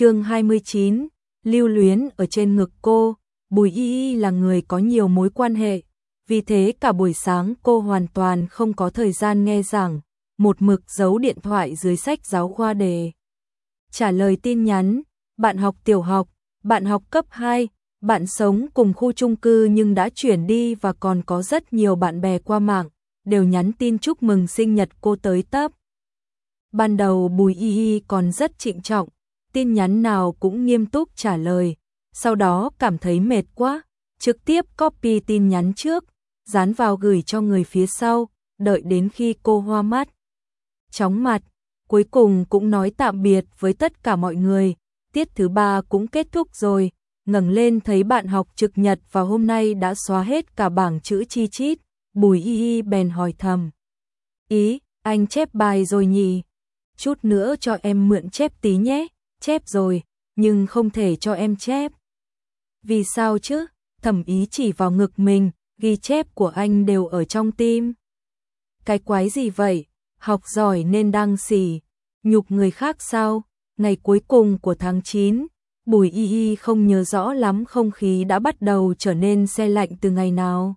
chương 29, lưu luyến ở trên ngực cô, Bùi Y Y là người có nhiều mối quan hệ, vì thế cả buổi sáng cô hoàn toàn không có thời gian nghe giảng, một mực giấu điện thoại dưới sách giáo khoa đề. Trả lời tin nhắn, bạn học tiểu học, bạn học cấp 2, bạn sống cùng khu chung cư nhưng đã chuyển đi và còn có rất nhiều bạn bè qua mạng, đều nhắn tin chúc mừng sinh nhật cô tới tấp. Ban đầu Bùi Y Y còn rất trịnh trọng, tin nhắn nào cũng nghiêm túc trả lời, sau đó cảm thấy mệt quá, trực tiếp copy tin nhắn trước, dán vào gửi cho người phía sau, đợi đến khi cô hoa mắt. Chóng mặt, cuối cùng cũng nói tạm biệt với tất cả mọi người, tiết thứ ba cũng kết thúc rồi, ngẩng lên thấy bạn học trực nhật và hôm nay đã xóa hết cả bảng chữ chi chít, bùi y y bèn hỏi thầm. Ý, anh chép bài rồi nhỉ? Chút nữa cho em mượn chép tí nhé, chép rồi, nhưng không thể cho em chép. Vì sao chứ? Thẩm ý chỉ vào ngực mình, ghi chép của anh đều ở trong tim. Cái quái gì vậy? Học giỏi nên đăng xì, nhục người khác sao? Ngày cuối cùng của tháng 9, Bùi Y Y không nhớ rõ lắm không khí đã bắt đầu trở nên xe lạnh từ ngày nào.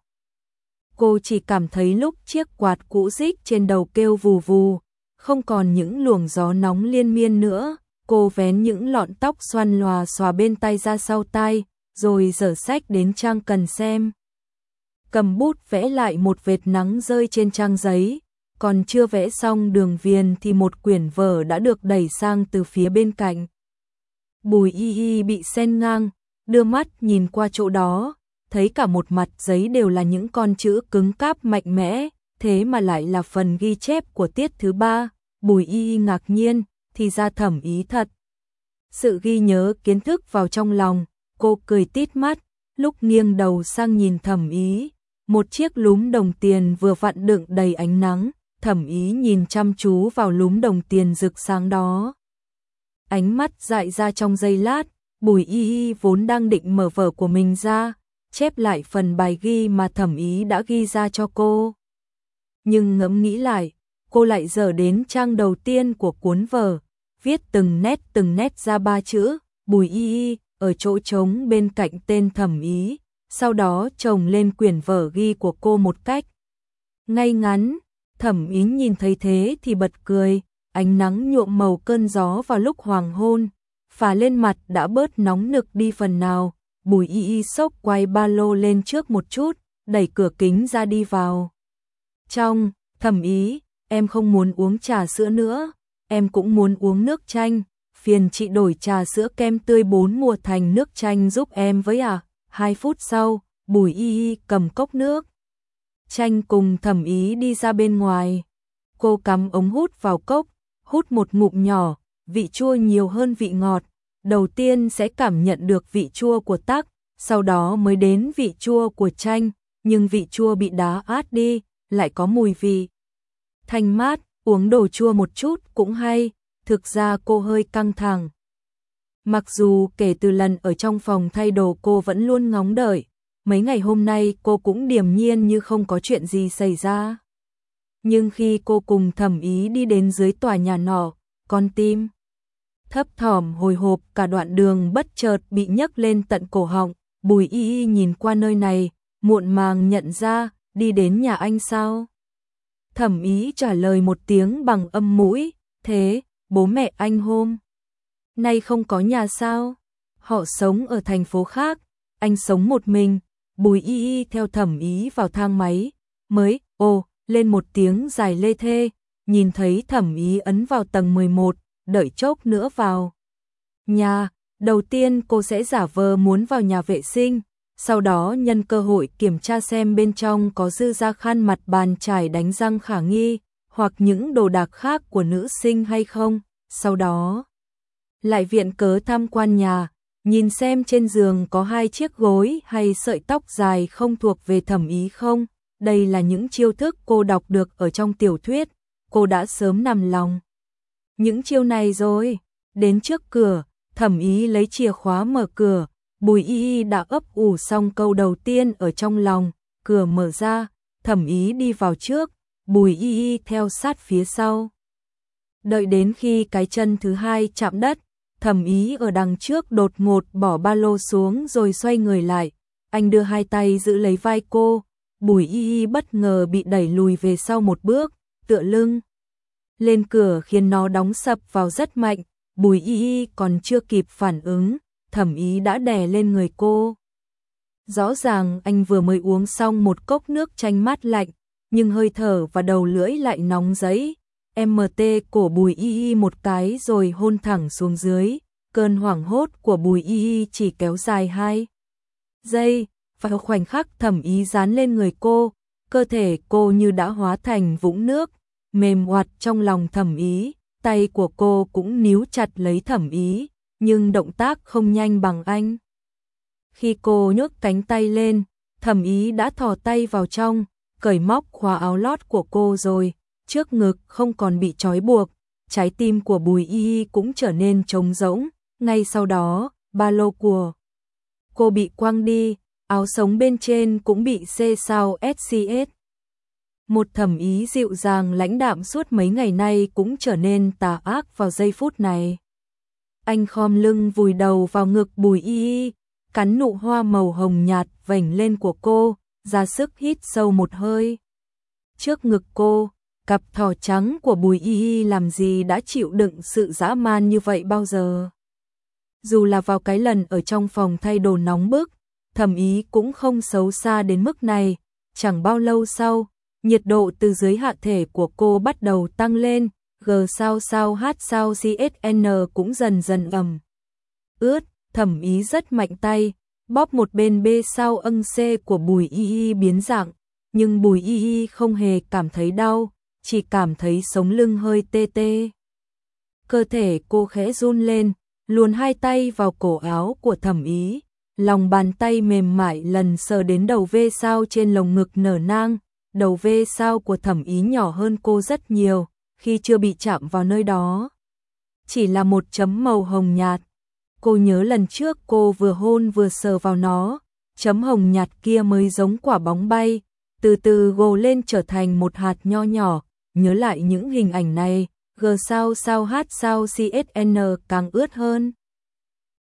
Cô chỉ cảm thấy lúc chiếc quạt cũ rích trên đầu kêu vù vù, không còn những luồng gió nóng liên miên nữa. Cô vén những lọn tóc xoăn lòa xòa bên tay ra sau tay, rồi dở sách đến trang cần xem. Cầm bút vẽ lại một vệt nắng rơi trên trang giấy, còn chưa vẽ xong đường viền thì một quyển vở đã được đẩy sang từ phía bên cạnh. Bùi y y bị sen ngang, đưa mắt nhìn qua chỗ đó, thấy cả một mặt giấy đều là những con chữ cứng cáp mạnh mẽ, thế mà lại là phần ghi chép của tiết thứ ba. Bùi y y ngạc nhiên, thì ra thẩm ý thật. Sự ghi nhớ kiến thức vào trong lòng, cô cười tít mắt, lúc nghiêng đầu sang nhìn thẩm ý, một chiếc lúm đồng tiền vừa vặn đựng đầy ánh nắng, thẩm ý nhìn chăm chú vào lúm đồng tiền rực sáng đó. Ánh mắt dại ra trong giây lát, bùi y y vốn đang định mở vở của mình ra, chép lại phần bài ghi mà thẩm ý đã ghi ra cho cô. Nhưng ngẫm nghĩ lại, cô lại dở đến trang đầu tiên của cuốn vở, viết từng nét từng nét ra ba chữ, bùi y y, ở chỗ trống bên cạnh tên thẩm ý, sau đó chồng lên quyển vở ghi của cô một cách. Ngay ngắn, thẩm ý nhìn thấy thế thì bật cười, ánh nắng nhuộm màu cơn gió vào lúc hoàng hôn, phả lên mặt đã bớt nóng nực đi phần nào, bùi y y sốc quay ba lô lên trước một chút, đẩy cửa kính ra đi vào. Trong, thẩm ý, em không muốn uống trà sữa nữa, em cũng muốn uống nước chanh, phiền chị đổi trà sữa kem tươi bốn mùa thành nước chanh giúp em với à. Hai phút sau, bùi y y cầm cốc nước. Chanh cùng thẩm ý đi ra bên ngoài. Cô cắm ống hút vào cốc, hút một ngụm nhỏ, vị chua nhiều hơn vị ngọt. Đầu tiên sẽ cảm nhận được vị chua của tắc, sau đó mới đến vị chua của chanh, nhưng vị chua bị đá át đi, lại có mùi vị. Thanh mát, uống đồ chua một chút cũng hay, thực ra cô hơi căng thẳng. Mặc dù kể từ lần ở trong phòng thay đồ cô vẫn luôn ngóng đợi, mấy ngày hôm nay cô cũng điềm nhiên như không có chuyện gì xảy ra. Nhưng khi cô cùng thẩm ý đi đến dưới tòa nhà nọ, con tim thấp thỏm hồi hộp cả đoạn đường bất chợt bị nhấc lên tận cổ họng, bùi y y nhìn qua nơi này, muộn màng nhận ra, đi đến nhà anh sao? Thẩm ý trả lời một tiếng bằng âm mũi, thế, bố mẹ anh hôm nay không có nhà sao? Họ sống ở thành phố khác, anh sống một mình, bùi y y theo thẩm ý vào thang máy, mới, ồ, lên một tiếng dài lê thê, nhìn thấy thẩm ý ấn vào tầng 11, đợi chốc nữa vào. Nhà, đầu tiên cô sẽ giả vờ muốn vào nhà vệ sinh, sau đó nhân cơ hội kiểm tra xem bên trong có dư ra khăn mặt bàn trải đánh răng khả nghi, hoặc những đồ đạc khác của nữ sinh hay không, sau đó lại viện cớ tham quan nhà, nhìn xem trên giường có hai chiếc gối hay sợi tóc dài không thuộc về thẩm ý không, đây là những chiêu thức cô đọc được ở trong tiểu thuyết, cô đã sớm nằm lòng. Những chiêu này rồi, đến trước cửa, thẩm ý lấy chìa khóa mở cửa, bùi y y đã ấp ủ xong câu đầu tiên ở trong lòng, cửa mở ra, thẩm ý đi vào trước, bùi y y theo sát phía sau. Đợi đến khi cái chân thứ hai chạm đất, thẩm ý ở đằng trước đột ngột bỏ ba lô xuống rồi xoay người lại. Anh đưa hai tay giữ lấy vai cô, bùi y y bất ngờ bị đẩy lùi về sau một bước, tựa lưng. Lên cửa khiến nó đóng sập vào rất mạnh, bùi y y còn chưa kịp phản ứng, thẩm ý đã đè lên người cô. Rõ ràng anh vừa mới uống xong một cốc nước chanh mát lạnh, nhưng hơi thở và đầu lưỡi lại nóng giấy. MT cổ bùi y y một cái rồi hôn thẳng xuống dưới, cơn hoảng hốt của bùi y y chỉ kéo dài hai giây, và khoảnh khắc thẩm ý dán lên người cô, cơ thể cô như đã hóa thành vũng nước, mềm hoạt trong lòng thẩm ý, tay của cô cũng níu chặt lấy thẩm ý, nhưng động tác không nhanh bằng anh. Khi cô nhấc cánh tay lên, thẩm ý đã thò tay vào trong, cởi móc khóa áo lót của cô rồi, trước ngực không còn bị trói buộc, trái tim của Bùi Y cũng trở nên trống rỗng, ngay sau đó, ba lô của cô bị quăng đi, áo sống bên trên cũng bị xê sao SCS. Một thẩm ý dịu dàng lãnh đạm suốt mấy ngày nay cũng trở nên tà ác vào giây phút này. Anh khom lưng vùi đầu vào ngực Bùi Y Y, cắn nụ hoa màu hồng nhạt vảnh lên của cô, ra sức hít sâu một hơi. Trước ngực cô, cặp thỏ trắng của Bùi Y Y làm gì đã chịu đựng sự dã man như vậy bao giờ. Dù là vào cái lần ở trong phòng thay đồ nóng bức, thẩm ý cũng không xấu xa đến mức này, chẳng bao lâu sau, nhiệt độ từ dưới hạ thể của cô bắt đầu tăng lên, G sao sao H sao CSN cũng dần dần ẩm. Ướt, thẩm ý rất mạnh tay, bóp một bên B sau ân C của bùi y y biến dạng, nhưng bùi y y không hề cảm thấy đau, chỉ cảm thấy sống lưng hơi tê tê. Cơ thể cô khẽ run lên, luồn hai tay vào cổ áo của thẩm ý, lòng bàn tay mềm mại lần sờ đến đầu V sao trên lồng ngực nở nang, đầu V sao của thẩm ý nhỏ hơn cô rất nhiều, khi chưa bị chạm vào nơi đó. Chỉ là một chấm màu hồng nhạt. Cô nhớ lần trước cô vừa hôn vừa sờ vào nó, chấm hồng nhạt kia mới giống quả bóng bay, từ từ gồ lên trở thành một hạt nho nhỏ, nhớ lại những hình ảnh này, G sao sao H sao CSN càng ướt hơn.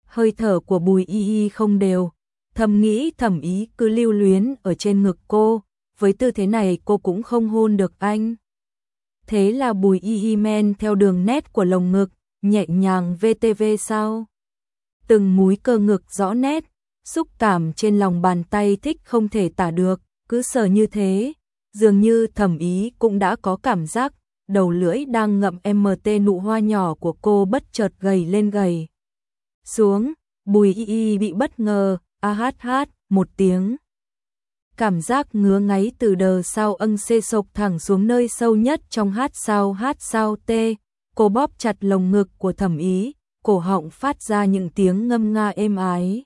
Hơi thở của bùi y y không đều, thầm nghĩ thầm ý cứ lưu luyến ở trên ngực cô, với tư thế này cô cũng không hôn được anh. Thế là bùi y y men theo đường nét của lồng ngực, nhẹ nhàng VTV sao. Từng múi cơ ngực rõ nét, xúc cảm trên lòng bàn tay thích không thể tả được, cứ sờ như thế, dường như thẩm ý cũng đã có cảm giác, đầu lưỡi đang ngậm MT nụ hoa nhỏ của cô bất chợt gầy lên gầy. Xuống, bùi y y bị bất ngờ, a hát hát, một tiếng. Cảm giác ngứa ngáy từ đờ sau ân xê sộc thẳng xuống nơi sâu nhất trong hát sao hát sao tê, cô bóp chặt lồng ngực của thẩm ý, cổ họng phát ra những tiếng ngâm nga êm ái.